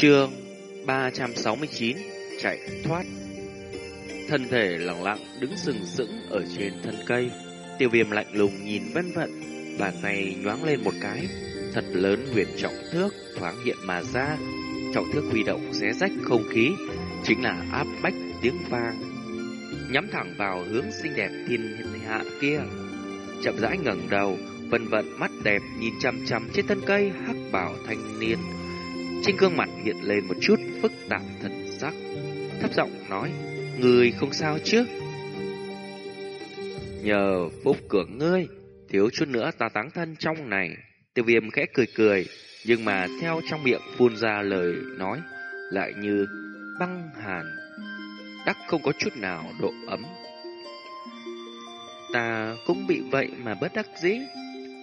Chương 369 Chạy thoát. Thân thể lặng lặng đứng sừng sững ở trên thân cây. Tiêu viêm lạnh lùng nhìn vân vận Bàn tay nhoáng lên một cái. Thật lớn huyền trọng thước thoáng hiện mà ra. Trọng thước huy động xé rách không khí. Chính là áp bách tiếng vang. Nhắm thẳng vào hướng xinh đẹp thiên hạ kia. Chậm rãi ngẩng đầu, Vân vận mắt đẹp nhìn chăm chăm trên thân cây hắc bảo thanh niên trên gương mặt hiện lên một chút phức tạp thần sắc. Thấp giọng nói, người không sao chứ? Nhờ phúc cường ngươi, thiếu chút nữa ta táng thân trong này. Tiêu viêm khẽ cười cười, nhưng mà theo trong miệng phun ra lời nói, lại như băng hàn. Đắc không có chút nào độ ấm. Ta cũng bị vậy mà bất đắc dĩ.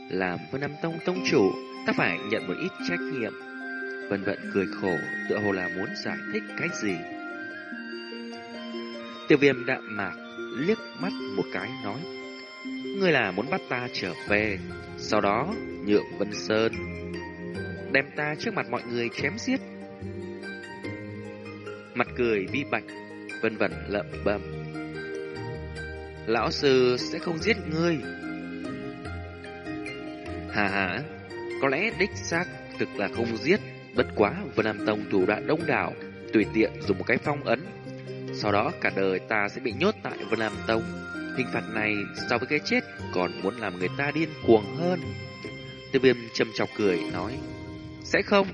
Làm với Nam Tông Tông chủ, ta phải nhận một ít trách nhiệm. Vân Vận cười khổ, tựa hồ là muốn giải thích cái gì. Tiêu viêm đạm mạc, liếc mắt một cái nói. Ngươi là muốn bắt ta trở về, sau đó nhượng Vân Sơn, đem ta trước mặt mọi người chém giết. Mặt cười vi bạch, Vân Vận lợm bầm. Lão sư sẽ không giết ngươi. Hà hà, có lẽ đích xác thực là không giết. Bất quá, Vân Nam Tông thủ đoạn đông đảo, tùy tiện dùng một cái phong ấn. Sau đó cả đời ta sẽ bị nhốt tại Vân Nam Tông. Hình phạt này so với cái chết còn muốn làm người ta điên cuồng hơn. Tiêu viêm châm chọc cười nói, sẽ không,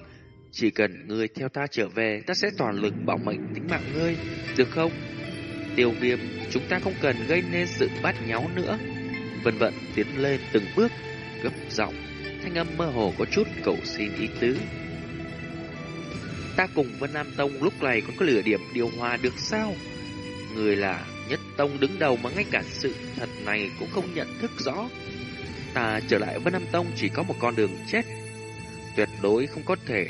chỉ cần ngươi theo ta trở về, ta sẽ toàn lực bảo mệnh tính mạng ngươi, được không? Tiêu viêm, chúng ta không cần gây nên sự bát nháo nữa. Vân vận tiến lên từng bước, gấp giọng, thanh âm mơ hồ có chút cầu xin ý tứ. Ta cùng Vân Nam Tông lúc này còn có lửa điểm điều hòa được sao? Người là nhất tông đứng đầu mà ngay cả sự thật này cũng không nhận thức rõ. Ta trở lại Vân Nam Tông chỉ có một con đường chết. Tuyệt đối không có thể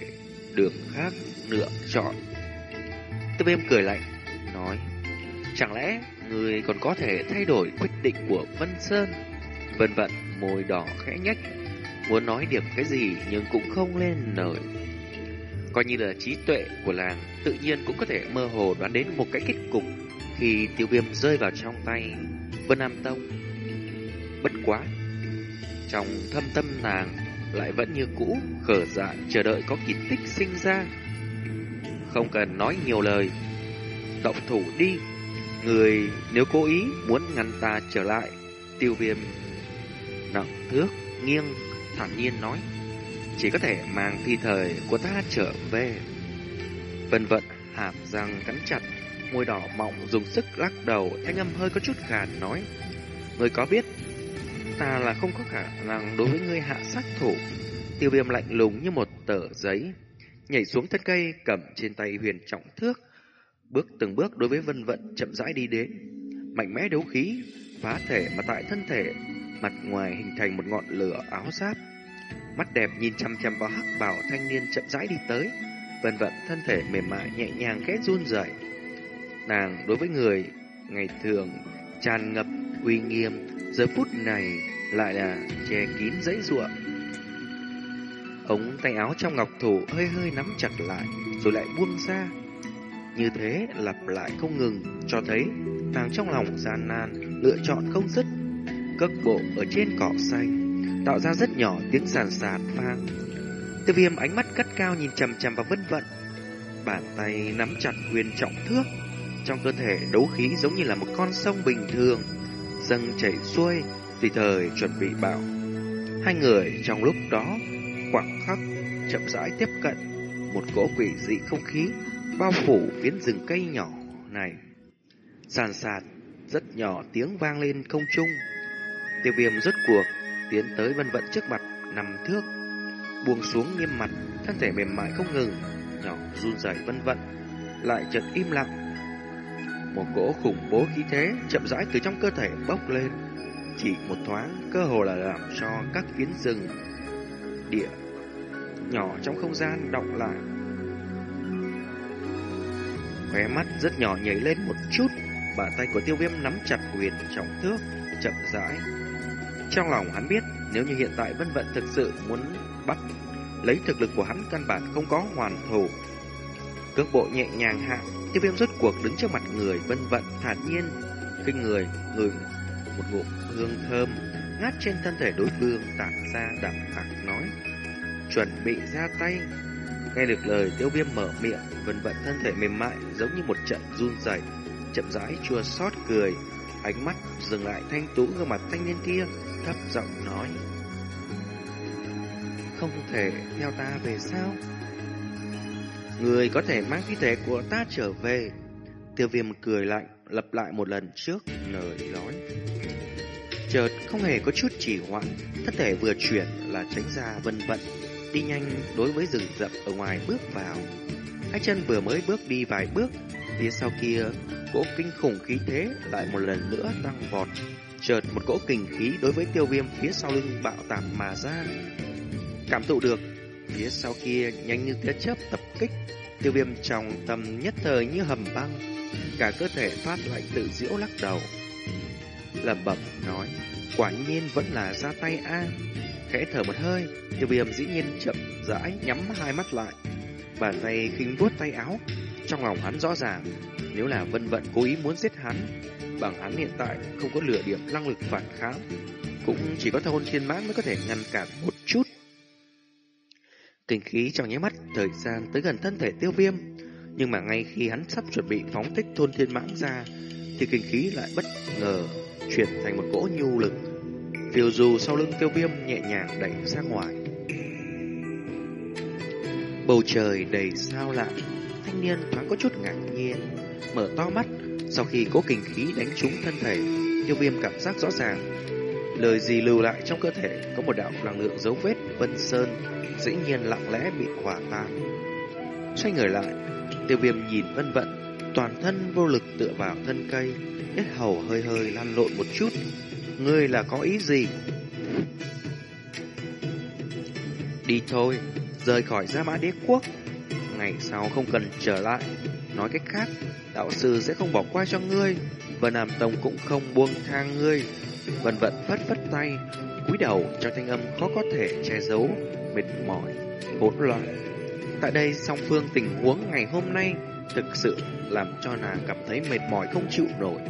đường khác lựa chọn. Tư viêm cười lạnh, nói Chẳng lẽ người còn có thể thay đổi quyết định của Vân Sơn? Vân vận môi đỏ khẽ nhách, muốn nói điểm cái gì nhưng cũng không lên nổi. Coi như là trí tuệ của làng Tự nhiên cũng có thể mơ hồ đoán đến một cái kết cục Khi tiêu viêm rơi vào trong tay Vân Nam Tông. Bất quá, Trong thâm tâm nàng Lại vẫn như cũ Khở dạ chờ đợi có kỳ tích sinh ra. Không cần nói nhiều lời, Động thủ đi. Người nếu cố ý muốn ngăn ta trở lại, Tiêu viêm Nặng thước nghiêng Thản nhiên nói chỉ có thể mang thi thời của ta trở về. Vân vận hàm răng cắn chặt, môi đỏ mọng dùng sức lắc đầu, thanh âm hơi có chút khàn nói. Người có biết, ta là không có khả năng đối với ngươi hạ sát thủ. Tiêu viêm lạnh lùng như một tờ giấy, nhảy xuống thân cây cầm trên tay huyền trọng thước, bước từng bước đối với vân vận chậm rãi đi đến. Mạnh mẽ đấu khí, phá thể mà tại thân thể, mặt ngoài hình thành một ngọn lửa áo giáp Mắt đẹp nhìn chăm chăm vào hắc bảo thanh niên chậm rãi đi tới, vân vận thân thể mềm mại nhẹ nhàng khẽ run rẩy. Nàng đối với người ngày thường tràn ngập uy nghiêm, giờ phút này lại là che kín dãy ruộng. Ống tay áo trong ngọc thủ hơi hơi nắm chặt lại, rồi lại buông ra. Như thế lặp lại không ngừng, cho thấy nàng trong lòng gian nan, lựa chọn không dứt, cất bộ ở trên cỏ xanh tạo ra rất nhỏ tiếng sàn sạt vang. Tiêu viêm ánh mắt cắt cao nhìn chằm chằm vào vân vận. Bàn tay nắm chặt huyền trọng thước. Trong cơ thể đấu khí giống như là một con sông bình thường. Dâng chảy xuôi, tùy thời chuẩn bị bạo. Hai người trong lúc đó, khoảng khắc, chậm rãi tiếp cận. Một cỗ quỷ dị không khí bao phủ phiến rừng cây nhỏ này. Sàn sạt, rất nhỏ tiếng vang lên không trung. Tiêu viêm rốt cuộc tiến tới vân vận trước mặt, nằm thước, buông xuống nghiêm mặt, thân thể mềm mại không ngừng, nhỏ run rẩy vân vận, lại chợt im lặng. Một cỗ khủng bố khí thế chậm rãi từ trong cơ thể bốc lên, chỉ một thoáng cơ hồ là làm cho các phiến rừng, địa nhỏ trong không gian động lại. Khóe mắt rất nhỏ nhảy lên một chút, bàn tay của tiêu viêm nắm chặt huyền trọng thước chậm rãi trong lòng hắn biết, nếu như hiện tại Vân Vận thực sự muốn bắt lấy thực lực của hắn căn bản không có hoàn thủ. Cước bộ nhẹ nhàng hạ, tiêu viêm rốt cuộc đứng trước mặt người vân vận thản nhiên, kinh người ngửi một ngụm hương thơm ngát trên thân thể đối phương tản ra đậm hạc nói chuẩn bị ra tay nghe được lời tiêu viêm mở miệng vân vận thân thể mềm mại giống như một trận run rẩy chậm rãi chua xót cười ánh mắt dừng lại thanh tú gương mặt thanh niên kia thấp giọng nói. Không thể theo ta về sao? Người có thể mang thi thể của ta trở về. Tiêu viêm cười lạnh, lặp lại một lần trước, lời nói. Chợt không hề có chút chỉ hoãn, thân thể vừa chuyển là tránh ra vân vận đi nhanh đối với rừng rậm ở ngoài bước vào. Hai chân vừa mới bước đi vài bước, phía sau kia, cỗ kinh khủng khí thế lại một lần nữa tăng vọt chợt một cỗ kình khí đối với tiêu viêm phía sau lưng bạo tạc mà ra. Cảm thụ được, phía sau kia nhanh như tia chớp tập kích, tiêu viêm trong tâm nhất thời như hầm băng, cả cơ thể phát lạnh tự diễu lắc đầu. Lẩm bẩm nói, quả nhiên vẫn là ra tay a. Khẽ thở một hơi, tiêu viêm dĩ nhiên chậm rãi nhắm hai mắt lại, bàn tay khinh vuốt tay áo. Trong lòng hắn rõ ràng, nếu là vân vận cố ý muốn giết hắn bằng hắn hiện tại, không có lửa điểm năng lực phản kháng, cũng chỉ có thôn thiên mãn mới có thể ngăn cản một chút. Kinh khí trong nháy mắt, thời gian tới gần thân thể tiêu viêm, nhưng mà ngay khi hắn sắp chuẩn bị phóng thích thôn thiên mãn ra, thì kinh khí lại bất ngờ chuyển thành một cỗ nhu lực. Phiêu dù sau lưng tiêu viêm nhẹ nhàng đẩy ra ngoài. Bầu trời đầy sao lạ, thanh niên thoáng có chút ngạc nhiên, mở to mắt sau khi cố kinh khí đánh trúng thân thể, tiêu viêm cảm giác rõ ràng. Lời gì lưu lại trong cơ thể có một đạo năng lượng dấu vết vân sơn, dĩ nhiên lặng lẽ bị hỏa tan. Xoay người lại, tiêu viêm nhìn vân vận, toàn thân vô lực tựa vào thân cây, hết hầu hơi hơi lăn lộn một chút. Ngươi là có ý gì? Đi thôi, rời khỏi gia mã đế quốc. Ngày sau không cần trở lại nói cách khác, đạo sư sẽ không bỏ qua cho ngươi, và nam tông cũng không buông tha ngươi. Vân vận phất phất tay, cúi đầu trong thanh âm khó có thể che giấu, mệt mỏi, hỗn loạn. Tại đây, song phương tình huống ngày hôm nay thực sự làm cho nàng cảm thấy mệt mỏi không chịu nổi.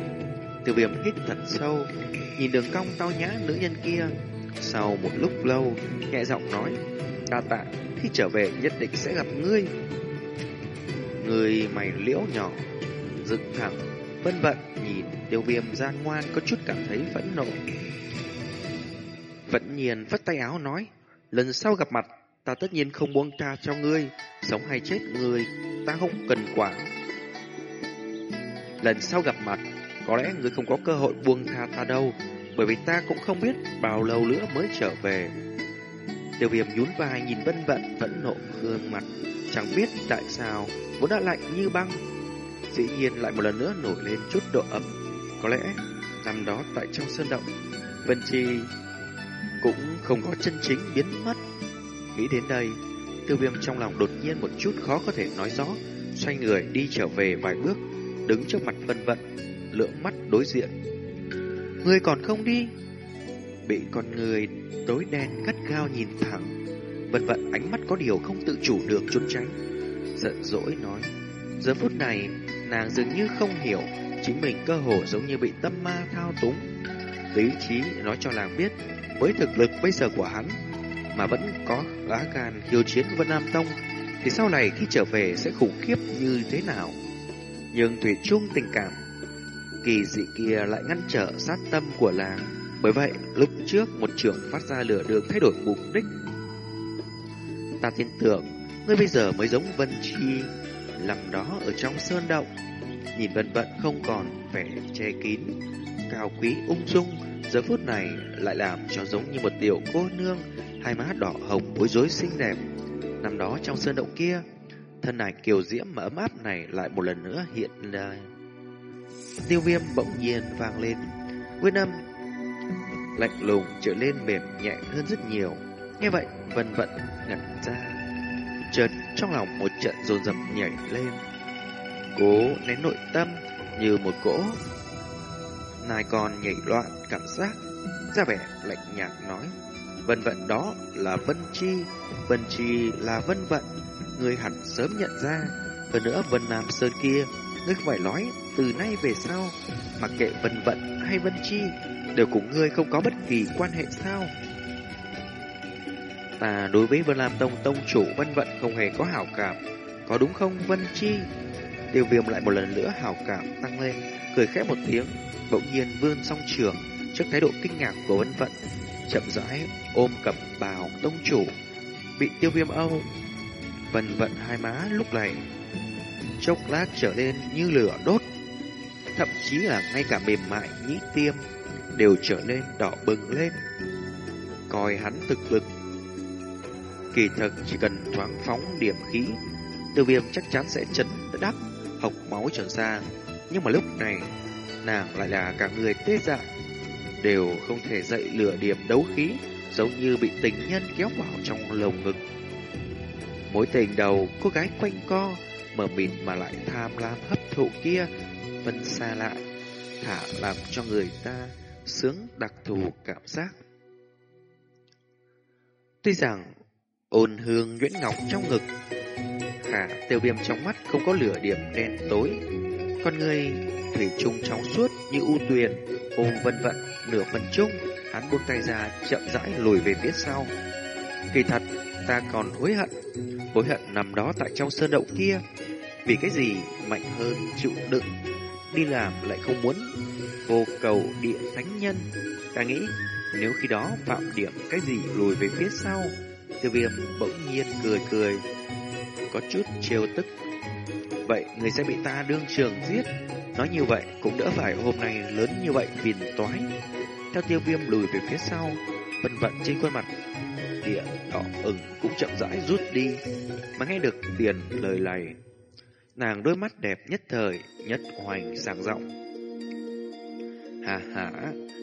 Tiêu viêm hít thật sâu, nhìn đường cong tao nhã nữ nhân kia. Sau một lúc lâu, nhẹ giọng nói ta tạ, khi trở về nhất định sẽ gặp ngươi người mày liễu nhỏ, dựng thẳng, vân vận, nhìn tiêu viêm gian ngoan có chút cảm thấy phẫn nộ. Vẫn nhiên phất tay áo nói, lần sau gặp mặt, ta tất nhiên không buông tha cho ngươi, sống hay chết ngươi, ta không cần quản. Lần sau gặp mặt, có lẽ ngươi không có cơ hội buông tha ta đâu, bởi vì ta cũng không biết bao lâu nữa mới trở về. Tiêu viêm nhún vai nhìn vân vận phẫn nộ gương mặt chẳng biết tại sao vốn đã lạnh như băng dĩ nhiên lại một lần nữa nổi lên chút độ ẩm Có lẽ năm đó tại trong sơn động, Vân Chi cũng không có chân chính biến mất. Nghĩ đến đây, tiêu viêm trong lòng đột nhiên một chút khó có thể nói rõ, xoay người đi trở về vài bước, đứng trước mặt Vân Vận, lượng mắt đối diện. Ngươi còn không đi? Bị con người tối đen gắt gao nhìn thẳng, Vân Vận ánh mắt có điều không tự chủ được trốn tránh, giận dỗi nói. Giờ phút này, nàng dường như không hiểu chính mình cơ hồ giống như bị tâm ma thao túng. Lý trí nói cho nàng biết, với thực lực bây giờ của hắn, mà vẫn có lá gan khiêu chiến Vân Nam Tông, thì sau này khi trở về sẽ khủng khiếp như thế nào. Nhưng Thủy chung tình cảm, kỳ dị kia lại ngăn trở sát tâm của nàng. Bởi vậy, lúc trước một trưởng phát ra lửa đường thay đổi mục đích. Ta tin tưởng, ngươi bây giờ mới giống Vân Chi nằm đó ở trong sơn động. Nhìn vân vận không còn vẻ che kín, cao quý ung dung, giờ phút này lại làm cho giống như một tiểu cô nương, hai má đỏ hồng bối rối xinh đẹp. Nằm đó trong sơn động kia, thân này kiều diễm mà ấm áp này lại một lần nữa hiện ra. Tiêu viêm bỗng nhiên vang lên, nguyên âm lạnh lùng trở lên mềm nhẹ hơn rất nhiều. Nghe vậy, vân vận ngẩn ra chợt trong lòng một trận dồn dập nhảy lên. Cố nén nội tâm như một cỗ. Nài còn nhảy loạn cảm giác, ra vẻ lạnh nhạt nói. Vân vận đó là Vân Chi, Vân Chi là Vân vận. Người hẳn sớm nhận ra, Hơn nữa Vân Nam Sơn kia, ngươi không phải nói từ nay về sau, mặc kệ Vân Vận hay Vân Chi, đều cùng ngươi không có bất kỳ quan hệ sao? Ta đối với Vân Lam Tông Tông chủ Vân Vận không hề có hảo cảm, có đúng không Vân Chi? Tiêu viêm lại một lần nữa hảo cảm tăng lên, cười khẽ một tiếng, bỗng nhiên vươn song trường trước thái độ kinh ngạc của Vân Vận, chậm rãi ôm cặp bào tông chủ, bị tiêu viêm âu. Vân Vận hai má lúc này chốc lát trở lên như lửa đốt, thậm chí là ngay cả mềm mại nhĩ tiêm đều trở nên đỏ bừng lên. Coi hắn thực lực Kỳ thực chỉ cần thoáng phóng điểm khí, tiêu viêm chắc chắn sẽ chấn đắc, học máu trở ra. Nhưng mà lúc này, nàng lại là cả người tê dại, đều không thể dậy lửa điểm đấu khí, giống như bị tình nhân kéo vào trong lồng ngực. Mối tình đầu, cô gái quanh co, mở mịt mà lại tham lam hấp thụ kia, phân xa lại, thả làm cho người ta sướng đặc thù cảm giác. Tuy rằng ôn hương nhuyễn ngọc trong ngực. Khả tiêu viêm trong mắt không có lửa điểm đen tối. Con người thủy chung trong suốt như u tuyền, ôm vân vận, nửa phần chung, hắn buông tay ra chậm rãi lùi về phía sau. Kỳ thật, ta còn hối hận, hối hận nằm đó tại trong sơn động kia. Vì cái gì mạnh hơn chịu đựng, đi làm lại không muốn vô cầu địa thánh nhân. Ta nghĩ, nếu khi đó phạm điểm cái gì lùi về phía sau, Tiêu viêm bỗng nhiên cười cười, có chút trêu tức. Vậy người sẽ bị ta đương trường giết. Nói như vậy cũng đỡ phải hôm nay lớn như vậy phiền toái. Theo tiêu viêm lùi về phía sau, vân vận trên khuôn mặt địa đỏ ửng cũng chậm rãi rút đi, mà nghe được tiền lời này. Nàng đôi mắt đẹp nhất thời, nhất hoành sảng rộng. Hà hà,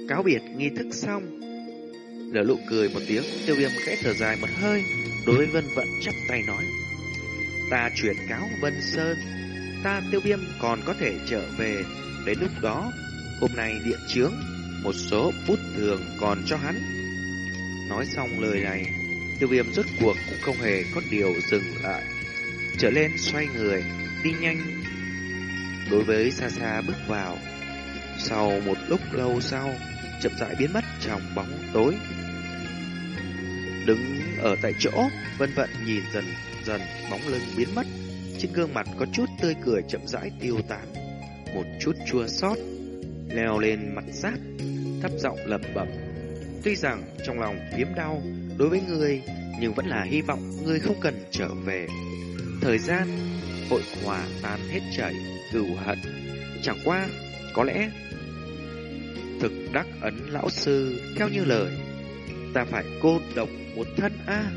cáo biệt nghi thức xong, lở lụ cười một tiếng, tiêu viêm khẽ thở dài một hơi, đối với Vân Vận chắp tay nói. Ta chuyển cáo Vân Sơn, ta tiêu viêm còn có thể trở về, đến lúc đó, hôm nay điện chướng, một số phút thường còn cho hắn. Nói xong lời này, tiêu viêm rốt cuộc cũng không hề có điều dừng lại. Trở lên xoay người, đi nhanh. Đối với xa xa bước vào, sau một lúc lâu sau, chậm rãi biến mất trong bóng tối. Đứng ở tại chỗ, vân vận nhìn dần dần bóng lưng biến mất. Trên gương mặt có chút tươi cười chậm rãi tiêu tán. Một chút chua xót leo lên mặt sát thấp giọng lẩm bẩm. Tuy rằng trong lòng phiếm đau đối với người, nhưng vẫn là hy vọng người không cần trở về. Thời gian hội hòa tan hết chảy, cừu hận. Chẳng qua, có lẽ thực đắc ấn lão sư theo như lời ta phải cô độc một thân a.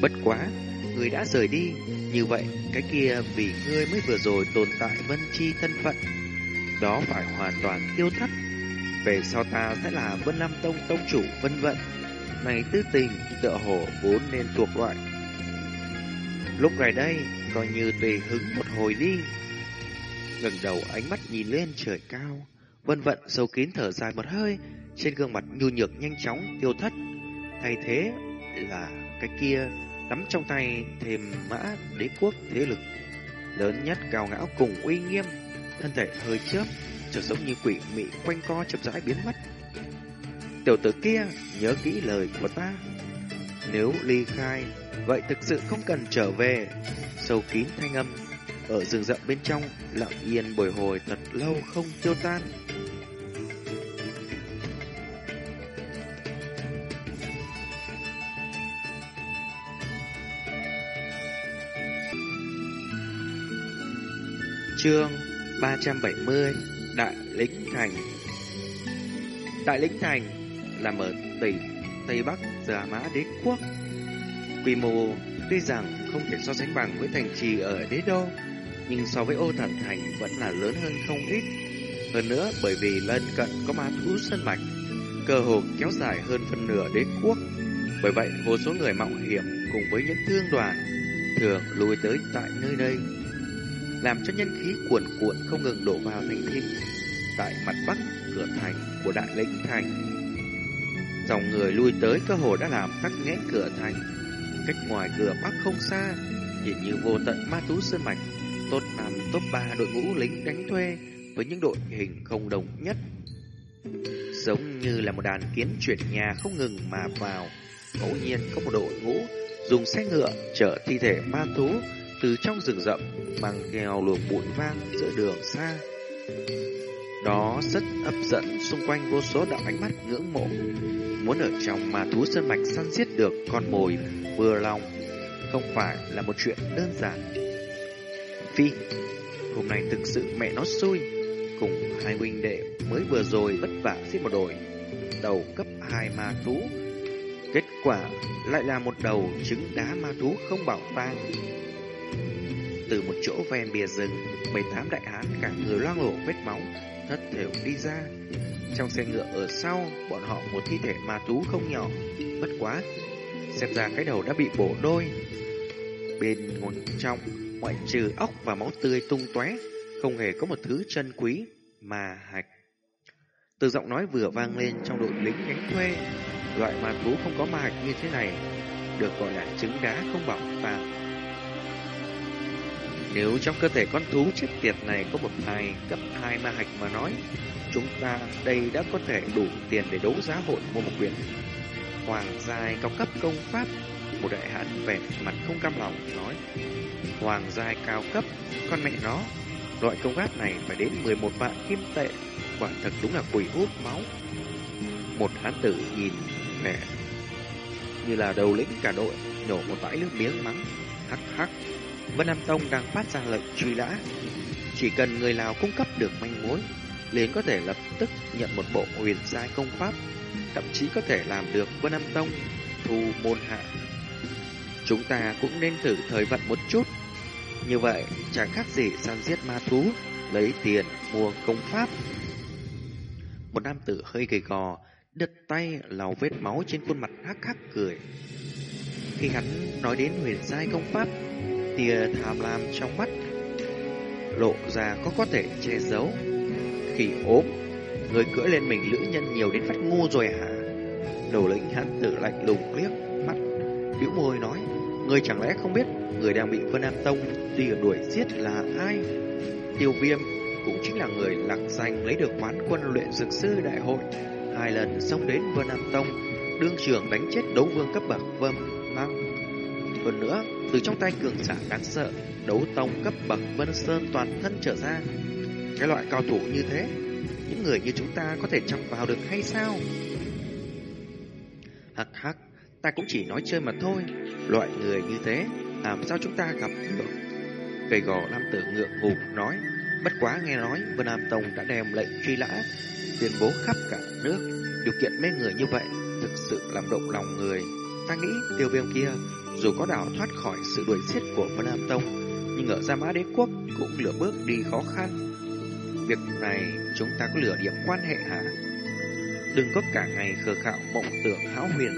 Bất quá, người đã rời đi, như vậy cái kia vì ngươi mới vừa rồi tồn tại vân chi thân phận, đó phải hoàn toàn tiêu thất. Về sau ta sẽ là Vân Lam Tông tông chủ vân vận. Này tư tình tựa hồ vốn nên thuộc loại. Lúc này đây, coi như tùy hứng một hồi đi. ngẩng đầu ánh mắt nhìn lên trời cao, vân vận sâu kín thở dài một hơi, trên gương mặt nhu nhược nhanh chóng tiêu thất. Thay thế là cái kia nắm trong tay thêm mã đế quốc thế lực lớn nhất cao ngạo cùng uy nghiêm, thân thể hơi chớp, trở giống như quỷ mị quanh co chậm rãi biến mất. Tiểu tử kia nhớ kỹ lời của ta. Nếu ly khai, vậy thực sự không cần trở về. Sâu kín thanh âm ở rừng rậm bên trong lặng yên bồi hồi thật lâu không tiêu tan. Chương 370 Đại Lĩnh Thành Đại Lĩnh Thành là ở tỉnh Tây Bắc Già Mã Đế Quốc. Quy mô tuy rằng không thể so sánh bằng với thành trì ở Đế Đô, nhưng so với ô thần thành vẫn là lớn hơn không ít. Hơn nữa bởi vì lân cận có ma thú sân mạch, cơ hồ kéo dài hơn phân nửa đế quốc. Bởi vậy, vô số người mạo hiểm cùng với những thương đoàn thường lui tới tại nơi đây làm cho nhân khí cuồn cuộn không ngừng đổ vào thành thị tại mặt bắc cửa thành của đại lĩnh thành. Dòng người lui tới cơ hồ đã làm tắc nghẽn cửa thành. Cách ngoài cửa bắc không xa, Nhìn như vô tận ma tú sơn mạch, tốt năm top 3 đội ngũ lính đánh thuê với những đội hình không đồng nhất. Giống như là một đàn kiến chuyển nhà không ngừng mà vào. Ngẫu nhiên có một đội ngũ dùng xe ngựa chở thi thể ma thú từ trong rừng rậm mang theo luồng bụi vang giữa đường xa. Đó rất hấp dẫn xung quanh vô số đạo ánh mắt ngưỡng mộ. Muốn ở trong mà thú sơn mạch săn giết được con mồi vừa lòng không phải là một chuyện đơn giản. Phi, hôm nay thực sự mẹ nó xui, cùng hai huynh đệ mới vừa rồi vất vả giết một đội đầu cấp hai ma thú. Kết quả lại là một đầu trứng đá ma thú không bảo tàng. Từ một chỗ ven bìa rừng, bảy tám đại hán cả người loang lổ vết máu, thất thểu đi ra. Trong xe ngựa ở sau, bọn họ một thi thể ma thú không nhỏ, bất quá. Xem ra cái đầu đã bị bổ đôi. Bên ngồi trong, ngoại trừ óc và máu tươi tung tóe, không hề có một thứ chân quý mà hạch. Từ giọng nói vừa vang lên trong đội lính đánh thuê, loại ma thú không có ma hạch như thế này, được gọi là trứng đá không bảo tàng. Nếu trong cơ thể con thú chết tiệt này có một hai cấp 2 ma hạch mà nói, chúng ta đây đã có thể đủ tiền để đấu giá hội mua một quyển hoàng giai cao cấp công pháp. Một đại hãn vẻ mặt không cam lòng nói, hoàng giai cao cấp, con mẹ nó, loại công pháp này phải đến 11 vạn kim tệ, quả thật đúng là quỷ hút máu. Một hán tử nhìn vẻ như là đầu lĩnh cả đội, nhổ một bãi nước miếng mắng, hắc hắc. Vân Nam Tông đang phát ra lệnh truy lã, Chỉ cần người nào cung cấp được manh mối, liền có thể lập tức nhận một bộ huyền giai công pháp, thậm chí có thể làm được Vân Nam Tông thu môn hạ. Chúng ta cũng nên thử thời vận một chút. Như vậy, chẳng khác gì săn giết ma thú, lấy tiền mua công pháp. Một nam tử hơi gầy gò, đứt tay lau vết máu trên khuôn mặt hắc hắc cười. Khi hắn nói đến huyền giai công pháp, tia tham lam trong mắt lộ ra có có thể che giấu. Khi ốm, người cưỡi lên mình lữ nhân nhiều đến phát ngu rồi hả? Đầu lĩnh hắn tử lạnh lùng liếc mắt, bĩu môi nói, người chẳng lẽ không biết người đang bị Vân Nam Tông tuy đuổi giết là ai? Tiêu viêm cũng chính là người lạc danh lấy được quán quân luyện dược sư đại hội hai lần xông đến Vân Nam Tông đương trường đánh chết đấu vương cấp bậc Vân hơn nữa, từ trong tay cường giả đáng sợ, đấu tông cấp bậc Vân Sơn toàn thân trở ra. Cái loại cao thủ như thế, những người như chúng ta có thể chọc vào được hay sao? Hắc hắc, ta cũng chỉ nói chơi mà thôi. Loại người như thế, làm sao chúng ta gặp được? Gầy gò nam tử ngượng ngùng nói, bất quá nghe nói Vân Nam Tông đã đem lệnh truy lã, tuyên bố khắp cả nước. Điều kiện mê người như vậy thực sự làm động lòng người. Ta nghĩ tiêu viêm kia dù có đảo thoát khỏi sự đuổi giết của Vân Nam Tông, nhưng ở Gia Mã Đế Quốc cũng lửa bước đi khó khăn. Việc này chúng ta có lửa điểm quan hệ hả? Đừng có cả ngày khờ khạo mộng tưởng hão huyền.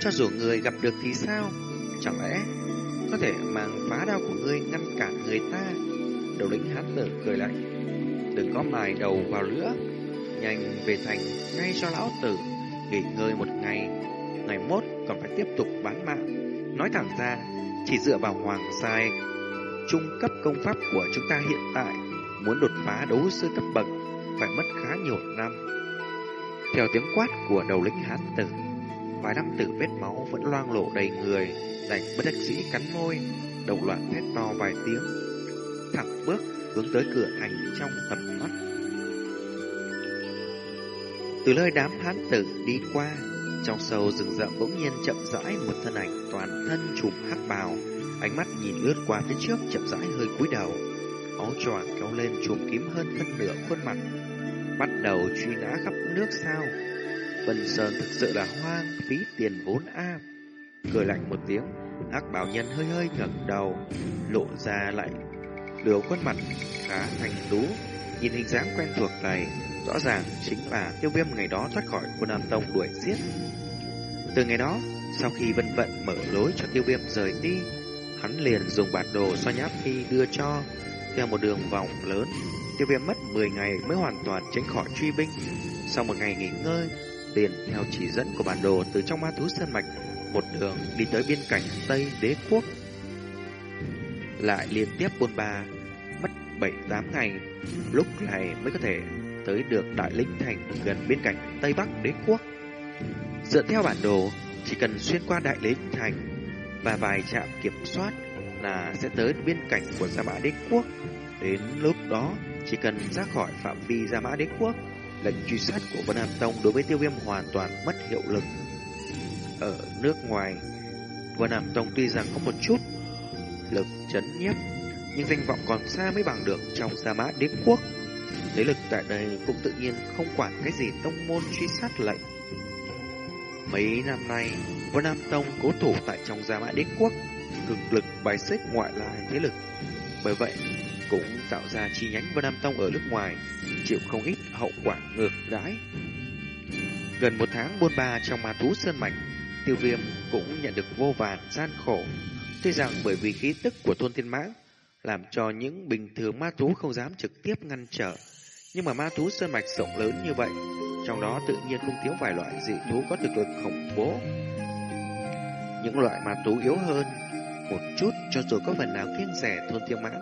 Cho dù người gặp được thì sao? Chẳng lẽ có thể mang phá đao của ngươi ngăn cản người ta? Đầu lĩnh hán tử cười lạnh. Đừng có mài đầu vào lửa. Nhanh về thành ngay cho lão tử, nghỉ ngơi một ngày. Ngày mốt còn phải tiếp tục bán mạng nói thẳng ra chỉ dựa vào hoàng sai. Trung cấp công pháp của chúng ta hiện tại muốn đột phá đấu sư cấp bậc phải mất khá nhiều năm. Theo tiếng quát của đầu lĩnh hán tử vài năm tử vết máu vẫn loang lộ đầy người đành bất đắc dĩ cắn môi đầu loạn thét to vài tiếng thẳng bước hướng tới cửa thành trong tầm mắt. Từ nơi đám hán tử đi qua, trong sâu rừng rậm bỗng nhiên chậm rãi một thân ảnh toàn thân trùm hắc bào, ánh mắt nhìn lướt qua phía trước chậm rãi hơi cúi đầu, áo choàng kéo lên trùm kín hơn phân nửa khuôn mặt, bắt đầu truy nã khắp nước sao? Vân Sơn thực sự là hoang phí tiền vốn a. Cười lạnh một tiếng, hắc bào nhân hơi hơi ngẩng đầu, lộ ra lại nửa khuôn mặt khá thành tú, nhìn hình dáng quen thuộc này Rõ ràng chính là tiêu viêm ngày đó thoát khỏi quân Nam Tông đuổi giết. Từ ngày đó, sau khi vân vận mở lối cho tiêu viêm rời đi, hắn liền dùng bản đồ xoa nháp khi đưa cho theo một đường vòng lớn. Tiêu viêm mất 10 ngày mới hoàn toàn tránh khỏi truy binh. Sau một ngày nghỉ ngơi, liền theo chỉ dẫn của bản đồ từ trong ma thú sơn mạch, một đường đi tới biên cảnh Tây Đế Quốc. lại liên tiếp buôn ba, mất 7-8 ngày, lúc này mới có thể tới được Đại Lĩnh Thành gần bên cạnh Tây Bắc đế quốc. Dựa theo bản đồ, chỉ cần xuyên qua Đại Lĩnh Thành và vài trạm kiểm soát là sẽ tới biên cảnh của Gia Mã Đế Quốc. Đến lúc đó, chỉ cần ra khỏi phạm vi Gia Mã Đế Quốc, lệnh truy sát của Vân hàm Tông đối với tiêu viêm hoàn toàn mất hiệu lực. Ở nước ngoài, Vân hàm Tông tuy rằng có một chút lực chấn nhiếp, nhưng danh vọng còn xa mới bằng được trong Gia Mã Đế Quốc. Thế lực tại đây cũng tự nhiên không quản cái gì tông môn truy sát lệnh. Mấy năm nay, Vân Nam Tông cố thủ tại trong Gia Mã Đế Quốc, cực lực bài xích ngoại lai thế lực. Bởi vậy, cũng tạo ra chi nhánh Vân Nam Tông ở nước ngoài, chịu không ít hậu quả ngược đãi. Gần một tháng buôn ba trong ma thú sơn mạch, tiêu viêm cũng nhận được vô vàn gian khổ. Tuy rằng bởi vì khí tức của thôn thiên mãng, làm cho những bình thường ma thú không dám trực tiếp ngăn trở. Nhưng mà ma thú sơn mạch rộng lớn như vậy, trong đó tự nhiên không thiếu vài loại dị thú có thực lực khủng bố. Những loại ma thú yếu hơn một chút cho dù có phần nào kiêng rẻ thôn thiên mãn,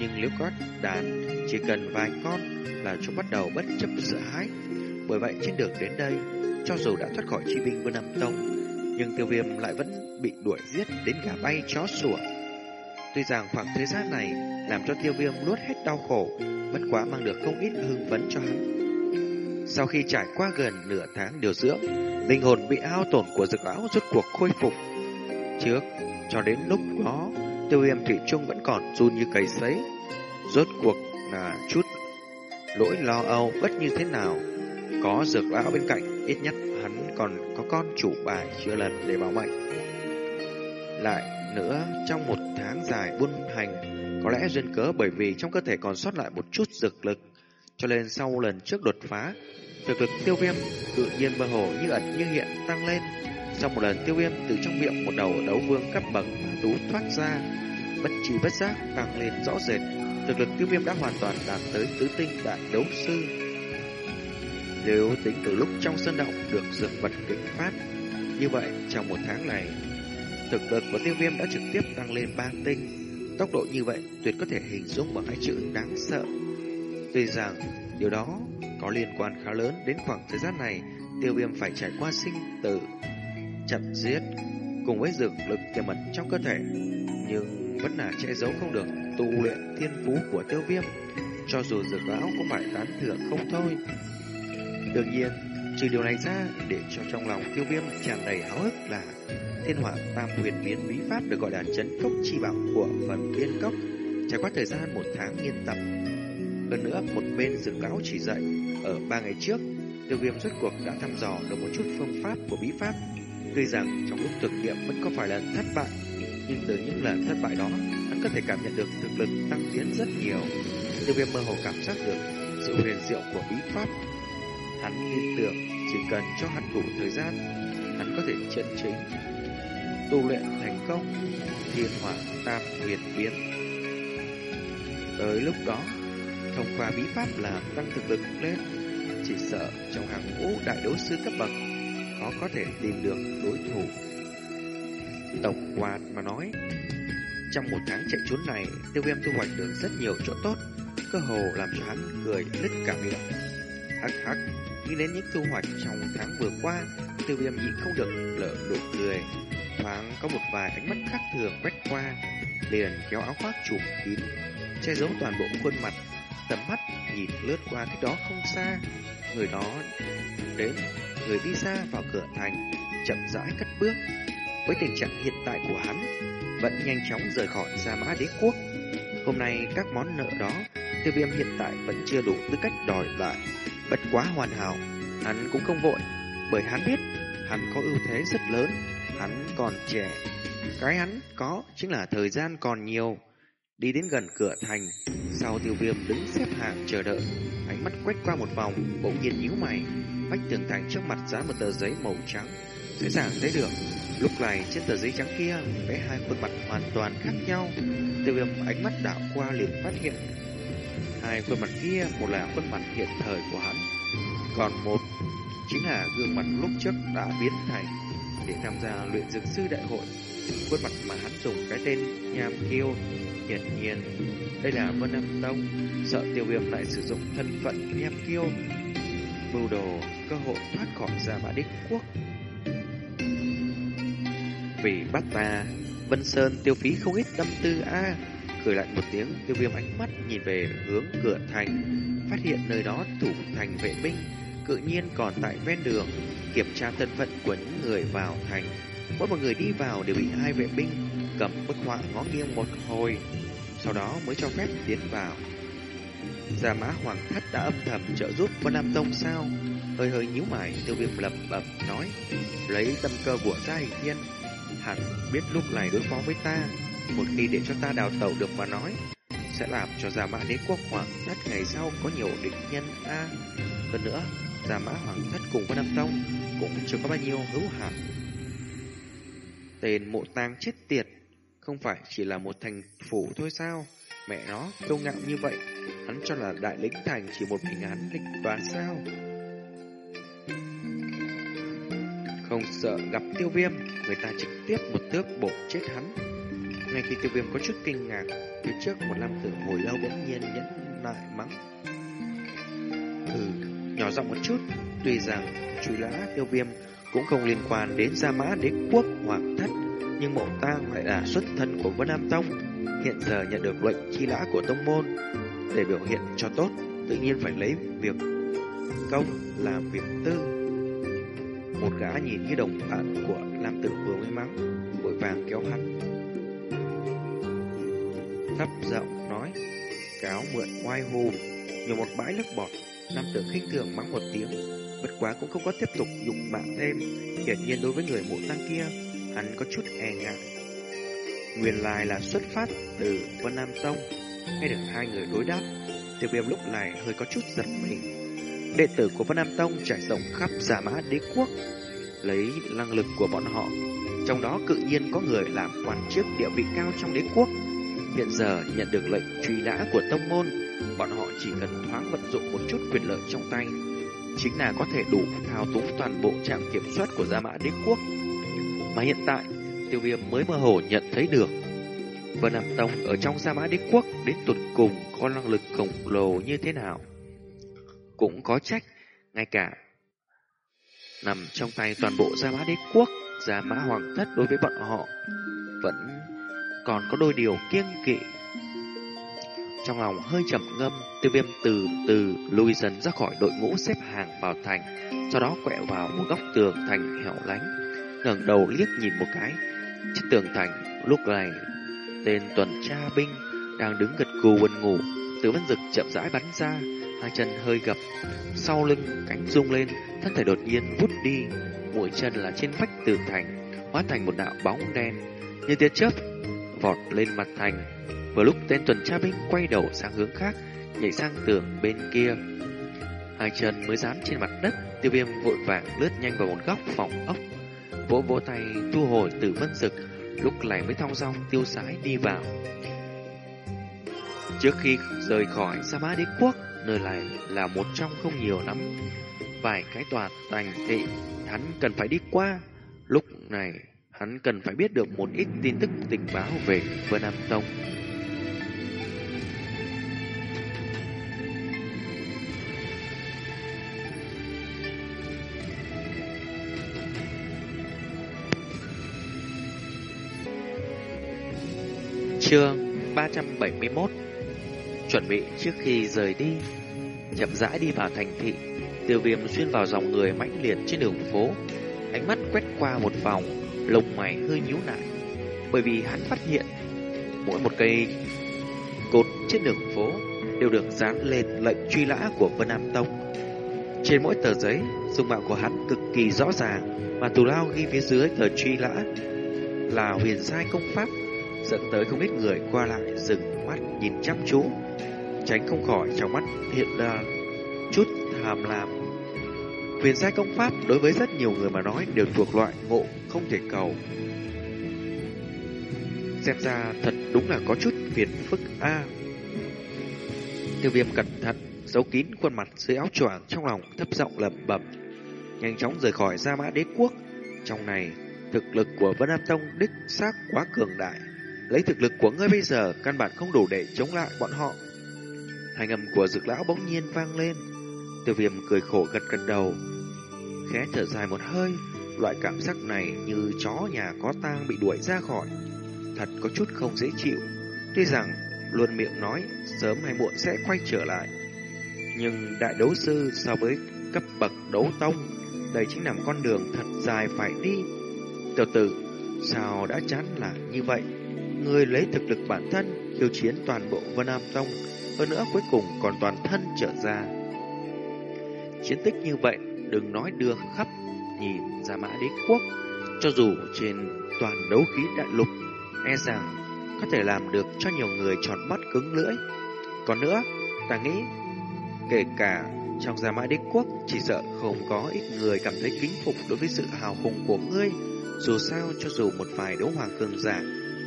nhưng nếu có đàn chỉ cần vài con là chúng bắt đầu bất chấp sợ hãi. Bởi vậy trên đường đến đây, cho dù đã thoát khỏi chi binh Vân Nam Tông, nhưng tiêu viêm lại vẫn bị đuổi giết đến gà bay chó sủa. Tuy rằng khoảng thời gian này làm cho tiêu viêm nuốt hết đau khổ, bất quá mang được không ít hưng phấn cho hắn. Sau khi trải qua gần nửa tháng điều dưỡng, linh hồn bị hao tổn của dược lão rốt cuộc khôi phục. Trước, cho đến lúc đó, tiêu viêm thủy chung vẫn còn run như cầy sấy. Rốt cuộc là chút lỗi lo âu bất như thế nào. Có dược lão bên cạnh, ít nhất hắn còn có con chủ bài chưa lần để bảo mệnh. Lại nữa, trong một tháng dài buôn hành, có lẽ duyên cớ bởi vì trong cơ thể còn sót lại một chút dược lực, cho nên sau lần trước đột phá, thực lực tiêu viêm tự nhiên mơ hồ như ẩn như hiện tăng lên. Sau một lần tiêu viêm từ trong miệng một đầu đấu vương cấp bậc tú thoát ra, bất chi bất giác tăng lên rõ rệt, thực lực tiêu viêm đã hoàn toàn đạt tới tứ tinh đại đấu sư. Nếu tính từ lúc trong sân động được dược vật kích phát, như vậy trong một tháng này, thực lực của tiêu viêm đã trực tiếp tăng lên ba tinh. Tốc độ như vậy tuyệt có thể hình dung bằng hai chữ đáng sợ. Tuy rằng điều đó có liên quan khá lớn đến khoảng thời gian này, tiêu viêm phải trải qua sinh tử, chặn giết, cùng với dược lực tiềm mật trong cơ thể, nhưng vẫn là che giấu không được tu luyện thiên phú của tiêu viêm, cho dù dược lão cũng phải tán thưởng không thôi. Đương nhiên, trừ điều này ra, để cho trong lòng tiêu viêm tràn đầy háo hức là thiên hỏa tam huyền biến bí pháp được gọi là chấn cốc chi bảo của phần thiên cốc, trải qua thời gian một tháng nghiên tập. Hơn nữa, một bên dược lão chỉ dạy, ở ba ngày trước, tiêu viêm rốt cuộc đã thăm dò được một chút phương pháp của bí pháp. Tuy rằng trong lúc thực nghiệm vẫn có phải là thất bại, nhưng từ những lần thất bại đó, hắn có thể cảm nhận được thực lực tăng tiến rất nhiều. Tiêu viêm mơ hồ cảm giác được sự huyền diệu của bí pháp. Hắn tin tưởng chỉ cần cho hắn đủ thời gian, hắn có thể chân chính tu luyện thành công thiên hỏa tam huyền biến. Tới lúc đó, thông qua bí pháp làm tăng thực lực lên, chỉ sợ trong hàng ngũ đại đấu sư cấp bậc khó có thể tìm được đối thủ. Tổng quát mà nói, trong một tháng chạy trốn này, tiêu viêm thu hoạch được rất nhiều chỗ tốt, cơ hồ làm cho hắn cười lứt cả miệng. Hắc hắc, nghĩ đến những thu hoạch trong tháng vừa qua, tiêu viêm nhịn không được lỡ nụ cười. Thoáng có một vài ánh mắt khác thường quét qua, liền kéo áo khoác trùm kín, che giấu toàn bộ khuôn mặt, tầm mắt nhìn lướt qua cách đó không xa, người đó đến, người đi xa vào cửa thành, chậm rãi cất bước. Với tình trạng hiện tại của hắn, vẫn nhanh chóng rời khỏi Gia Mã Đế Quốc. Hôm nay các món nợ đó, tiêu viêm hiện tại vẫn chưa đủ tư cách đòi lại. Bất quá hoàn hảo, hắn cũng không vội, bởi hắn biết hắn có ưu thế rất lớn, hắn còn trẻ. Cái hắn có chính là thời gian còn nhiều. Đi đến gần cửa thành, sau tiêu viêm đứng xếp hàng chờ đợi, ánh mắt quét qua một vòng, bỗng nhiên nhíu mày, vách tường thành trước mặt dán một tờ giấy màu trắng, dễ dàng thấy được. Lúc này trên tờ giấy trắng kia vẽ hai khuôn mặt hoàn toàn khác nhau. Tiêu viêm ánh mắt đảo qua liền phát hiện hai khuôn mặt kia một là khuôn mặt hiện thời của hắn, còn một chính là gương mặt lúc trước đã biến thành để tham gia luyện dược sư đại hội. khuôn mặt mà hắn dùng cái tên nham kiêu. Hiển nhiên, đây là Vân Nam Tông, sợ tiêu viêm lại sử dụng thân phận nham kiêu. Mưu đồ cơ hội thoát khỏi gia mã đích quốc. Vì bắt ta, Vân Sơn tiêu phí không ít tâm tư a cười lạnh một tiếng, tiêu viêm ánh mắt nhìn về hướng cửa thành, phát hiện nơi đó thủ thành vệ binh, cự nhiên còn tại ven đường, kiểm tra thân phận của những người vào thành. Mỗi một người đi vào đều bị hai vệ binh cầm bức họa ngó nghiêng một hồi, sau đó mới cho phép tiến vào. Gia mã hoàng thất đã âm thầm trợ giúp Vân Nam Tông sao? Hơi hơi nhíu mày, tiêu viêm lẩm bẩm nói, lấy tâm cơ của gia hình thiên, hẳn biết lúc này đối phó với ta, một khi để cho ta đào tẩu được mà nói, sẽ làm cho Gia Mã Đế quốc hoàng thất ngày sau có nhiều địch nhân a. hơn nữa, Gia Mã hoàng thất cùng với Nam Tông cũng chưa có bao nhiêu hữu hạn. Tên mộ tang chết tiệt, không phải chỉ là một thành phủ thôi sao? Mẹ nó, kiêu ngạo như vậy, hắn cho là đại lĩnh thành chỉ một mình hắn lịch đoán sao? Không sợ gặp tiêu viêm, người ta trực tiếp một tước bổ chết hắn. Ngay khi tiêu viêm có chút kinh ngạc, phía trước một nam tử hồi lâu bỗng nhiên nhẫn lại mắng. Giọng một chút, tuy rằng truy lã tiêu viêm cũng không liên quan đến Gia Mã Đế Quốc Hoàng Thất, nhưng mộ tang lại là xuất thân của Vân Nam Tông, hiện giờ nhận được lệnh chi lã của tông môn. Để biểu hiện cho tốt, tự nhiên phải lấy việc công làm việc tư. Một gã nhìn như đồng bạn của nam tử vừa mới mắng, vội vàng kéo hắn thấp giọng nói cáo mượn oai hù như một bãi nước bọt nam tử khinh thường mắng một tiếng. Bất quá cũng không có tiếp tục dục mạng thêm. Hiển nhiên đối với người mộ tăng kia hắn có chút e ngại. Nguyên lai là xuất phát từ vân nam tông. Nghe được hai người đối đáp tiêu viêm lúc này hơi có chút giật mình. Đệ tử của vân nam tông trải rộng khắp giả mã đế quốc lấy năng lực của bọn họ. Trong đó cự nhiên có người làm quan chức địa vị cao trong đế quốc. Hiện giờ nhận được lệnh truy nã của tông môn, bọn họ chỉ cần thoáng vận dụng một chút quyền lợi trong tay, chính là có thể đủ thao túng toàn bộ trạm kiểm soát của Gia Mã Đế Quốc. Mà hiện tại, tiêu viêm mới mơ hồ nhận thấy được. Vân Nam Tông ở trong Gia Mã Đế Quốc đến tuột cùng có năng lực khổng lồ như thế nào. Cũng có trách, ngay cả nằm trong tay toàn bộ Gia Mã Đế Quốc, Gia Mã Hoàng Thất đối với bọn họ vẫn còn có đôi điều kiêng kỵ. Trong lòng hơi trầm ngâm, tiêu viêm từ từ lui dần ra khỏi đội ngũ xếp hàng vào thành, sau đó quẹo vào một góc tường thành hẻo lánh, ngẩng đầu liếc nhìn một cái. Trên tường thành, lúc này, tên tuần tra binh đang đứng gật gù quần ngủ, từ vân dực chậm rãi bắn ra, hai chân hơi gập, sau lưng cánh rung lên, thân thể đột nhiên vút đi, mũi chân là trên vách tường thành, hóa thành một đạo bóng đen như tia chớp vọt lên mặt thành. Vừa lúc tên tuần tra binh quay đầu sang hướng khác, nhảy sang tường bên kia. Hai chân mới dán trên mặt đất, tiêu viêm vội vàng lướt nhanh vào một góc phòng ốc. Vỗ vỗ tay thu hồi từ vân rực, lúc này mới thong dong tiêu sái đi vào. Trước khi rời khỏi Sa Mã Đế Quốc, nơi này là một trong không nhiều lắm. Vài cái tòa thành thị hắn cần phải đi qua. Lúc này hắn cần phải biết được một ít tin tức tình báo về Vân Nam Tông. Chương 371 Chuẩn bị trước khi rời đi, Chậm rãi đi vào thành thị, Tiêu viêm xuyên vào dòng người mãnh liệt trên đường phố Ánh mắt quét qua một vòng lông mày hơi nhíu lại, bởi vì hắn phát hiện mỗi một cây cột trên đường phố đều được dán lên lệnh truy lã của Vân Nam Tông. Trên mỗi tờ giấy, dung mạo của hắn cực kỳ rõ ràng, mà tù lao ghi phía dưới tờ truy lã là huyền sai công pháp, dẫn tới không ít người qua lại dừng mắt nhìn chăm chú, tránh không khỏi trong mắt hiện ra chút hàm làm Huyền sai công pháp đối với rất nhiều người mà nói đều thuộc loại ngộ không thể cầu. Xem ra thật đúng là có chút phiền phức a. Tiêu viêm cẩn thận, giấu kín khuôn mặt dưới áo choàng trong lòng thấp giọng lẩm bẩm, nhanh chóng rời khỏi Gia Mã Đế quốc. Trong này, Thực lực của Vân Nam Tông đích xác quá cường đại. Lấy thực lực của ngươi bây giờ, căn bản không đủ để chống lại bọn họ. Hành âm của Dực lão bỗng nhiên vang lên. Tiêu viêm cười khổ gật gật đầu. Khẽ thở dài một hơi, loại cảm giác này như chó nhà có tang bị đuổi ra khỏi. Thật có chút không dễ chịu. Tuy rằng luôn miệng nói sớm hay muộn sẽ quay trở lại. Nhưng đại đấu sư so với cấp bậc đấu tông, đây chính là một con đường thật dài phải đi. Tiểu tử, sao đã chán là như vậy? Người lấy thực lực bản thân, khiêu chiến toàn bộ Vân Nam Tông, hơn nữa cuối cùng còn toàn thân trở ra. Chiến tích như vậy, đừng nói đưa khắp, nhìn ra mã đế quốc, cho dù trên toàn đấu khí đại lục, e rằng có thể làm được cho nhiều người tròn mắt cứng lưỡi. Còn nữa, ta nghĩ, kể cả trong gia mã đế quốc, chỉ sợ không có ít người cảm thấy kính phục đối với sự hào hùng của ngươi. Dù sao, cho dù một vài đấu hoàng cường giả,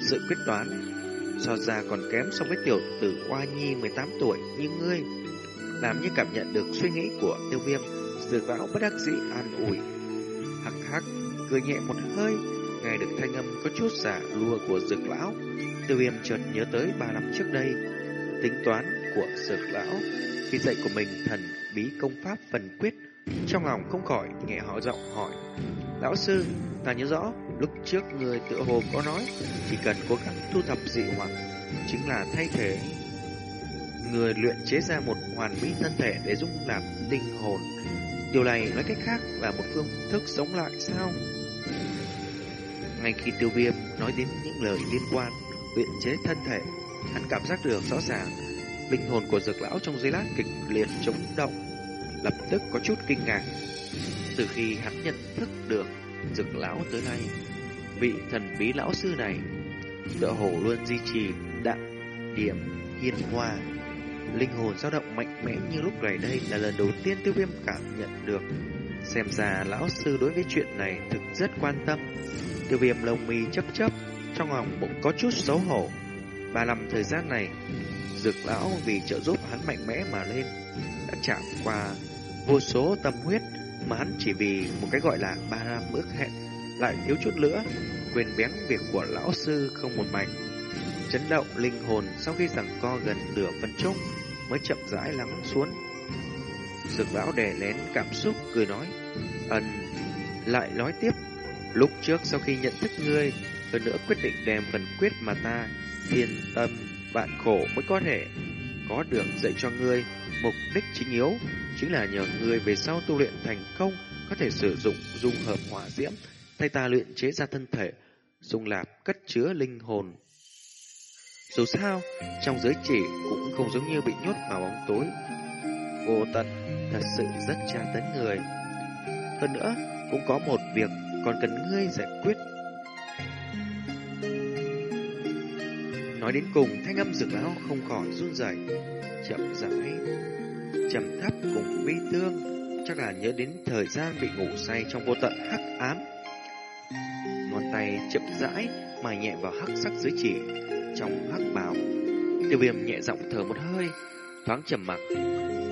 sự quyết đoán so ra còn kém so với tiểu tử Hoa Nhi 18 tuổi như ngươi. Làm như cảm nhận được suy nghĩ của tiêu viêm, dược lão bất đắc dĩ an ủi. Hắc hắc, cười nhẹ một hơi, nghe được thanh âm có chút giả lùa của dược lão. Tiêu viêm chợt nhớ tới ba năm trước đây, tính toán của dược lão khi dạy của mình thần bí công pháp phần quyết, trong lòng không khỏi nghe họ giọng hỏi. Lão sư, ta nhớ rõ, lúc trước người tự hồ có nói, chỉ cần cố gắng thu thập dị hỏa, chính là thay thế. Người luyện chế ra một hoàn mỹ thân thể để dung làm linh hồn. Điều này nói cách khác là một phương thức sống lại sao? Ngay khi tiêu viêm nói đến những lời liên quan luyện chế thân thể, hắn cảm giác được rõ ràng linh hồn của dược lão trong giây lát kịch liệt chống động, lập tức có chút kinh ngạc. Từ khi hắn nhận thức được dược lão tới nay, vị thần bí lão sư này tựa hồ luôn duy trì đạm điểm hiền hòa linh hồn dao động mạnh mẽ như lúc này đây là lần đầu tiên tiêu viêm cảm nhận được. Xem ra lão sư đối với chuyện này thực rất quan tâm. Tiêu viêm lông mi chấp chấp trong lòng bụng có chút xấu hổ. Ba năm thời gian này, dược lão vì trợ giúp hắn mạnh mẽ mà lên, đã chạm qua vô số tâm huyết mà hắn chỉ vì một cái gọi là ba năm ước hẹn, lại thiếu chút nữa quên bén việc của lão sư không một mạch. Chấn động linh hồn sau khi rằng co gần nửa phân chốc mới chậm rãi lắng xuống. Dược lão đè nén cảm xúc cười nói ẩn lại nói tiếp, lúc trước sau khi nhận thức ngươi, hơn nữa quyết định đem phần quyết mà ta thiên tâm bạn khổ mới có thể có được dạy cho ngươi. Mục đích chính yếu chính là nhờ ngươi về sau tu luyện thành công, có thể sử dụng dung hợp hỏa diễm, thay ta luyện chế ra thân thể, dung lạp cất chứa linh hồn dù sao trong giới chỉ cũng không giống như bị nhốt vào bóng tối. Vô tận thật sự rất tra tấn người. Hơn nữa cũng có một việc còn cần ngươi giải quyết. Nói đến cùng, thanh âm dược lão không khỏi run rẩy, chậm rãi, trầm thấp cùng bi thương, chắc là nhớ đến thời gian bị ngủ say trong vô tận hắc ám. Ngón tay chậm rãi mài nhẹ vào hắc sắc dưới chỉ, trong hắc bào. Tiêu viêm nhẹ giọng thở một hơi, thoáng trầm mặc,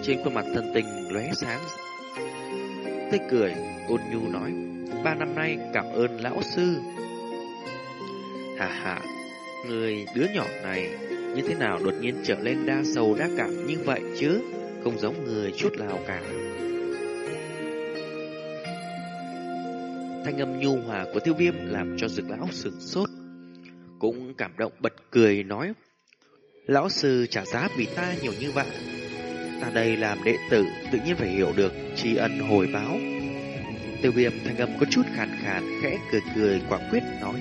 trên khuôn mặt thân tình lóe sáng. Tươi cười, ôn nhu nói, ba năm nay cảm ơn lão sư. Hà hà, Người đứa nhỏ này như thế nào đột nhiên trở lên đa sầu đa cảm như vậy chứ? Không giống người chút nào cả. Thanh âm nhu hòa của tiêu viêm làm cho dược lão sửng sốt. Cũng cảm động bật cười nói Lão sư trả giá vì ta nhiều như vậy Ta đây làm đệ tử tự nhiên phải hiểu được tri ân hồi báo Tiêu viêm thanh âm có chút khàn khàn khẽ cười cười quả quyết nói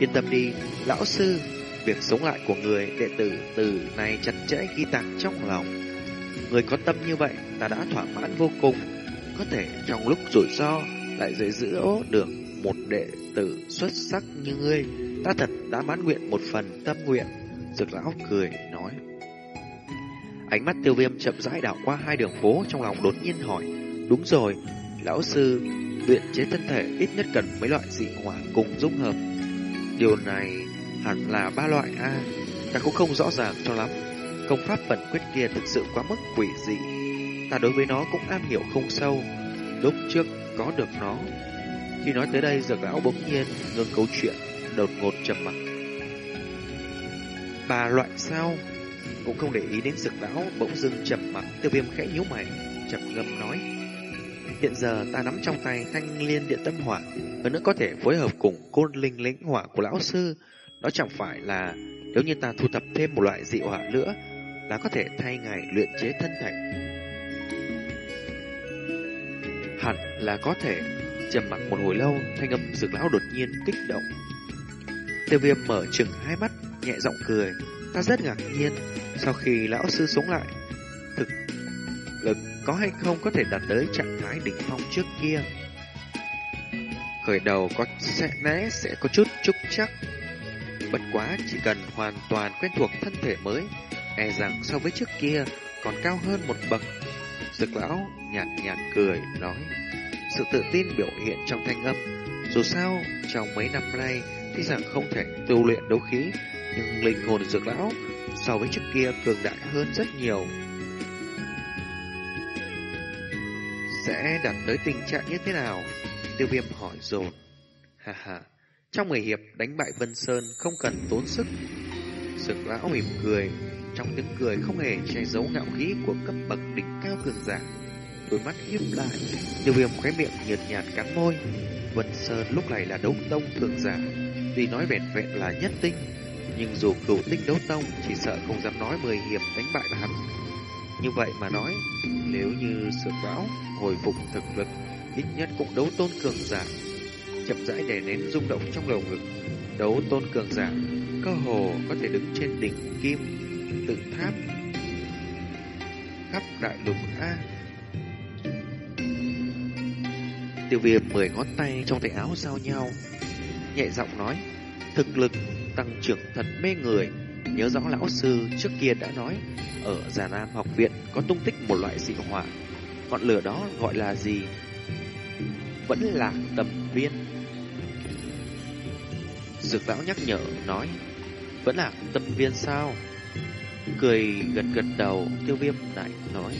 Yên tâm đi, lão sư, việc sống lại của người đệ tử từ này chặt chẽ ghi tạc trong lòng. Người có tâm như vậy, ta đã thỏa mãn vô cùng. Có thể trong lúc rủi ro lại dễ giữ được một đệ tử xuất sắc như ngươi, ta thật đã mãn nguyện một phần tâm nguyện. Dược lão cười nói. Ánh mắt tiêu viêm chậm rãi đảo qua hai đường phố trong lòng đột nhiên hỏi. Đúng rồi, lão sư, luyện chế thân thể ít nhất cần mấy loại dị hỏa cùng dung hợp Điều này hẳn là ba loại A, ta cũng không rõ ràng cho lắm. Công pháp phần quyết kia thực sự quá mức quỷ dị. Ta đối với nó cũng am hiểu không sâu. Lúc trước có được nó, Khi nói tới đây, dược lão bỗng nhiên ngừng câu chuyện, đột ngột trầm mặc. Bà loại sao? Cũng không để ý đến sực lão, bỗng dưng trầm mặc, tiêu viêm khẽ nhíu mày, trầm ngâm nói. Hiện giờ ta nắm trong tay thanh liên điện tâm hỏa, hơn nữa có thể phối hợp cùng côn linh lĩnh hỏa của lão sư. Đó chẳng phải là nếu như ta thu thập thêm một loại dị hỏa nữa, là có thể thay ngài luyện chế thân thể. Hẳn là có thể trầm mặc một hồi lâu, thanh âm dược lão đột nhiên kích động. Tiêu viêm mở chừng hai mắt, nhẹ giọng cười. Ta rất ngạc nhiên, sau khi lão sư sống lại, thực lực có hay không có thể đạt tới trạng thái đỉnh phong trước kia. Khởi đầu có sẽ né sẽ có chút trúc chắc. Bất quá chỉ cần hoàn toàn quen thuộc thân thể mới, e rằng so với trước kia còn cao hơn một bậc. Dực lão nhạt nhạt cười nói, sự tự tin biểu hiện trong thanh âm. Dù sao, trong mấy năm nay, tuy rằng không thể tu luyện đấu khí, nhưng linh hồn dược lão so với trước kia cường đại hơn rất nhiều. Sẽ đạt tới tình trạng như thế nào? Tiêu viêm hỏi dồn. Ha ha, trong mười hiệp đánh bại Vân Sơn không cần tốn sức. Dược lão mỉm cười, trong tiếng cười không hề che giấu ngạo khí của cấp bậc đỉnh cao cường giả. Đôi mắt hiếp lại, tiêu viêm khóe miệng nhợt nhạt cắn môi. Vân Sơn lúc này là đấu tông cường giả, tuy nói vẹn vẹn là nhất tinh, nhưng dù cửu tinh đấu tông chỉ sợ không dám nói mười hiệp đánh bại hắn. Như vậy mà nói, nếu như sược bão hồi phục thực lực, ít nhất cũng đấu tôn cường giả. Chậm rãi đè nén rung động trong lồng ngực, đấu tôn cường giả, cơ hồ có thể đứng trên đỉnh kim, tự tháp. Khắp đại lục A. Tiêu viêm mười ngón tay trong tay áo giao nhau, nhẹ giọng nói, thực lực tăng trưởng thật mê người. Nhớ rõ lão sư trước kia đã nói, ở Già Nam học viện có tung tích một loại dị hỏa. Ngọn lửa đó gọi là gì? Vẫn là tầm viên. Dược lão nhắc nhở nói, vẫn là tâm viên sao? Cười gật gật đầu, tiêu viêm lại nói,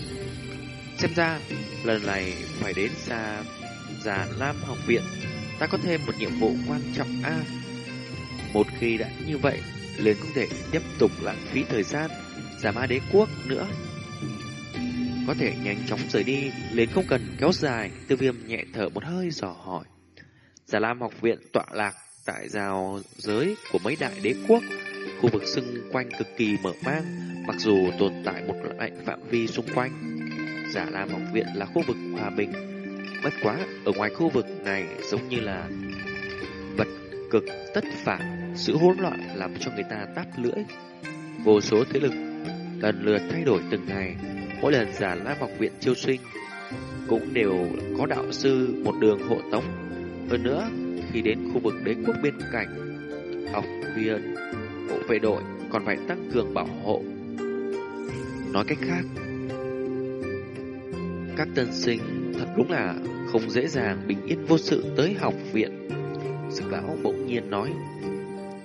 xem ra lần này phải đến xa Già Nam học viện, ta có thêm một nhiệm vụ quan trọng a. Một khi đã như vậy, liền không thể tiếp tục lãng phí thời gian giả ma đế quốc nữa. Có thể nhanh chóng rời đi, liền không cần kéo dài, tiêu viêm nhẹ thở một hơi dò hỏi. Giả Lam học viện tọa lạc tại rào giới của mấy đại đế quốc, khu vực xung quanh cực kỳ mở mang, mặc dù tồn tại một loại phạm vi xung quanh. Giả Lam học viện là khu vực hòa bình, bất quá ở ngoài khu vực này giống như là vật cực tất phản, sự hỗn loạn làm cho người ta táp lưỡi. Vô số thế lực lần lượt thay đổi từng ngày, mỗi lần giả la học viện chiêu sinh cũng đều có đạo sư một đường hộ tống. Hơn nữa, khi đến khu vực đế quốc bên cạnh, học viên hộ vệ đội còn phải tăng cường bảo hộ. Nói cách khác, các tân sinh thật đúng là không dễ dàng bình yên vô sự tới học viện. sư lão bỗng nhiên nói,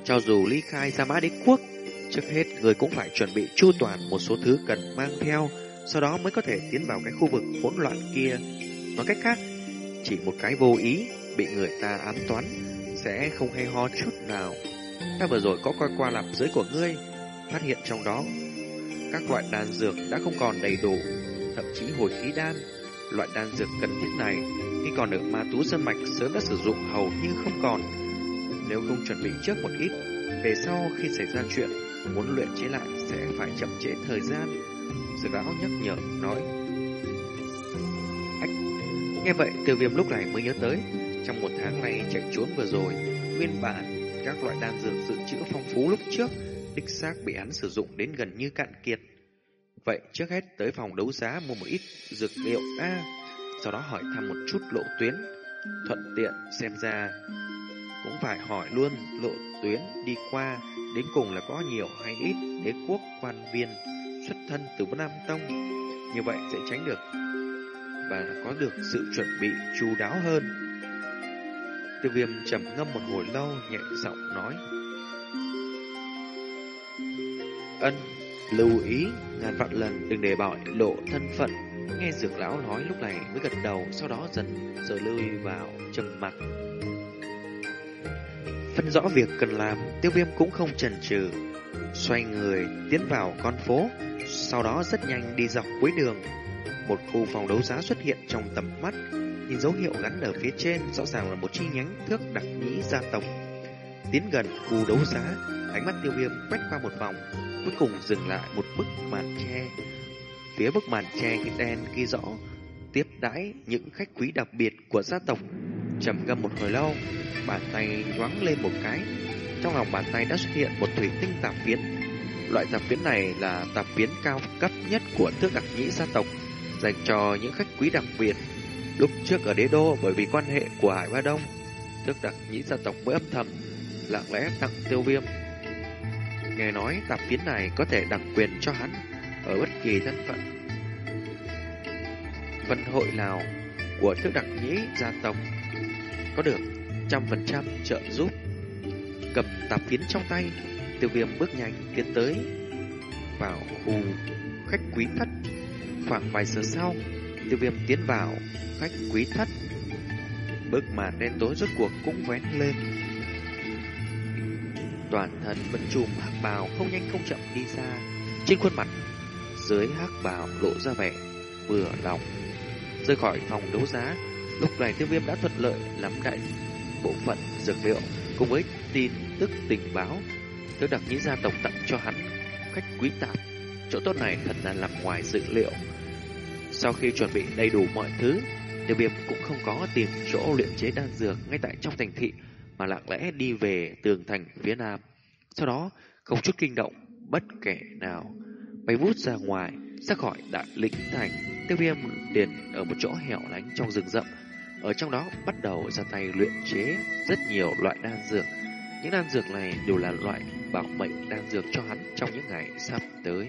cho dù ly khai ra mã đế quốc, trước hết người cũng phải chuẩn bị chu toàn một số thứ cần mang theo, sau đó mới có thể tiến vào cái khu vực hỗn loạn kia. Nói cách khác, chỉ một cái vô ý bị người ta ám toán sẽ không hay ho chút nào. Ta vừa rồi có coi qua lạp giới của ngươi, phát hiện trong đó các loại đan dược đã không còn đầy đủ, thậm chí hồi khí đan. Loại đan dược cần thiết này khi còn ở ma tú sơn mạch sớm đã sử dụng hầu như không còn. Nếu không chuẩn bị trước một ít, về sau khi xảy ra chuyện, muốn luyện chế lại sẽ phải chậm trễ thời gian. Dược lão nhắc nhở, nói. Ách, nghe vậy tiêu viêm lúc này mới nhớ tới, trong một tháng nay chạy trốn vừa rồi, nguyên bản các loại đan dược dự trữ phong phú lúc trước, đích xác bị hắn sử dụng đến gần như cạn kiệt. Vậy trước hết tới phòng đấu giá mua một ít dược liệu A, sau đó hỏi thăm một chút lộ tuyến, thuận tiện xem ra cũng phải hỏi luôn lộ tuyến đi qua, đến cùng là có nhiều hay ít đế quốc quan viên xuất thân từ Nam Tông. Như vậy sẽ tránh được và có được sự chuẩn bị chu đáo hơn. Tiêu viêm trầm ngâm một hồi lâu, nhẹ giọng nói. Ân, lưu ý, ngàn vạn lần đừng để bỏi lộ thân phận. Nghe dược lão nói lúc này mới gật đầu, sau đó dần giờ lươi vào trầm mặt. phân rõ việc cần làm, tiêu viêm cũng không chần chừ, xoay người tiến vào con phố, sau đó rất nhanh đi dọc cuối đường. Một khu phòng đấu giá xuất hiện trong tầm mắt, nhìn dấu hiệu gắn ở phía trên rõ ràng là một chi nhánh thước đặc nhĩ gia tộc. Tiến gần khu đấu giá, ánh mắt tiêu viêm quét qua một vòng, cuối cùng dừng lại một bức màn che. Phía bức màn che đen ghi rõ tiếp đãi những khách quý đặc biệt của gia tộc. Trầm ngâm một hồi lâu, bàn tay nhoáng lên một cái. Trong lòng bàn tay đã xuất hiện một thủy tinh tạp phiến. Loại tạp phiến này là tạp phiến cao cấp nhất của tước đặc nhĩ gia tộc, dành cho những khách quý đặc biệt. Lúc trước ở đế đô bởi vì quan hệ của Hải Ba Đông, tước đặc nhĩ gia tộc mới âm thầm, lặng lẽ tặng tiêu viêm. Nghe nói tạp kiến này có thể đặc quyền cho hắn ở bất kỳ thân phận. Vân hội nào của thức đặc nhĩ gia tộc có được trăm phần trăm trợ giúp. Cầm tạp kiến trong tay, tiêu viêm bước nhanh tiến tới vào khu khách quý thất. Khoảng vài giờ sau, tiêu viêm tiến vào khách quý thất. Bức màn đen tối rốt cuộc cũng vén lên. Toàn thân vẫn trùm hắc bào không nhanh không chậm đi ra. Trên khuôn mặt, dưới hắc bào lộ ra vẻ vừa lòng. Rời khỏi phòng đấu giá, lúc này tiêu viêm đã thuận lợi lắm đại bộ phận dược liệu cùng với tin tức tình báo tôi đặc nhĩ gia tộc tặng cho hắn khách quý tạp. Chỗ tốt này thật là nằm ngoài dự liệu. Sau khi chuẩn bị đầy đủ mọi thứ, Tiêu Viêm cũng không có tìm chỗ luyện chế đan dược ngay tại trong thành thị mà lặng lẽ đi về tường thành phía nam. Sau đó, không chút kinh động bất kể nào, bay vút ra ngoài, ra khỏi đại lĩnh thành. Tiêu Viêm liền ở một chỗ hẻo lánh trong rừng rậm, ở trong đó bắt đầu ra tay luyện chế rất nhiều loại đan dược. Những đan dược này đều là loại bảo mệnh đan dược cho hắn trong những ngày sắp tới.